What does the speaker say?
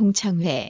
동창회.